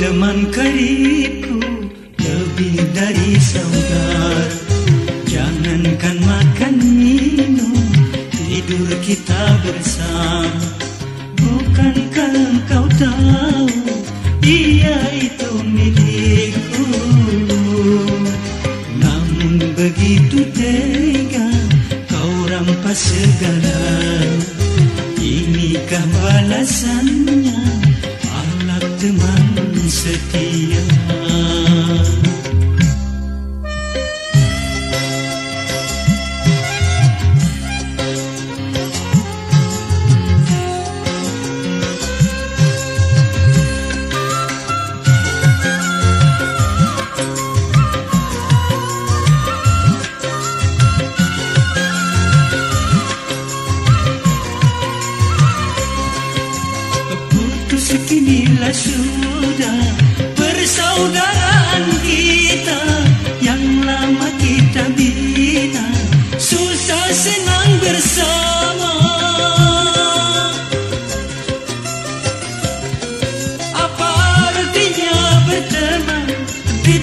teman karibku lebih dari saudara. Jangankan makan minum tidur kita bersama. Bukankah engkau tahu ia itu milikku. Namun begitu tega kau rampas segala. Inikah balasannya? Sekinilah sudah persaudaraan kita yang lama kita bina susah senang bersama. Apa artinya berteman di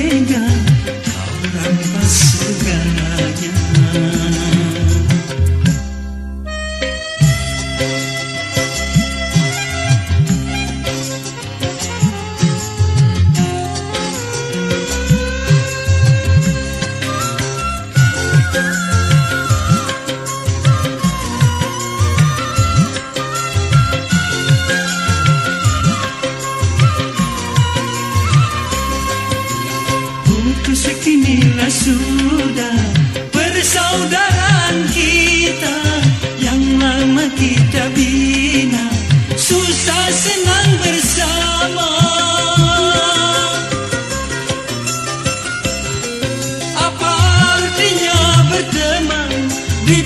sudah persaudaraan kita yang lama kita bina. Susah senang bersama. Apa artinya berteman di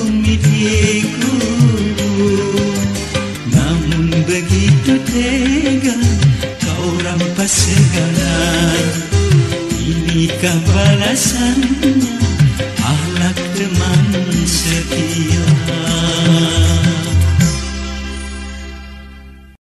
tega kau rampas segala. Inikah balasannya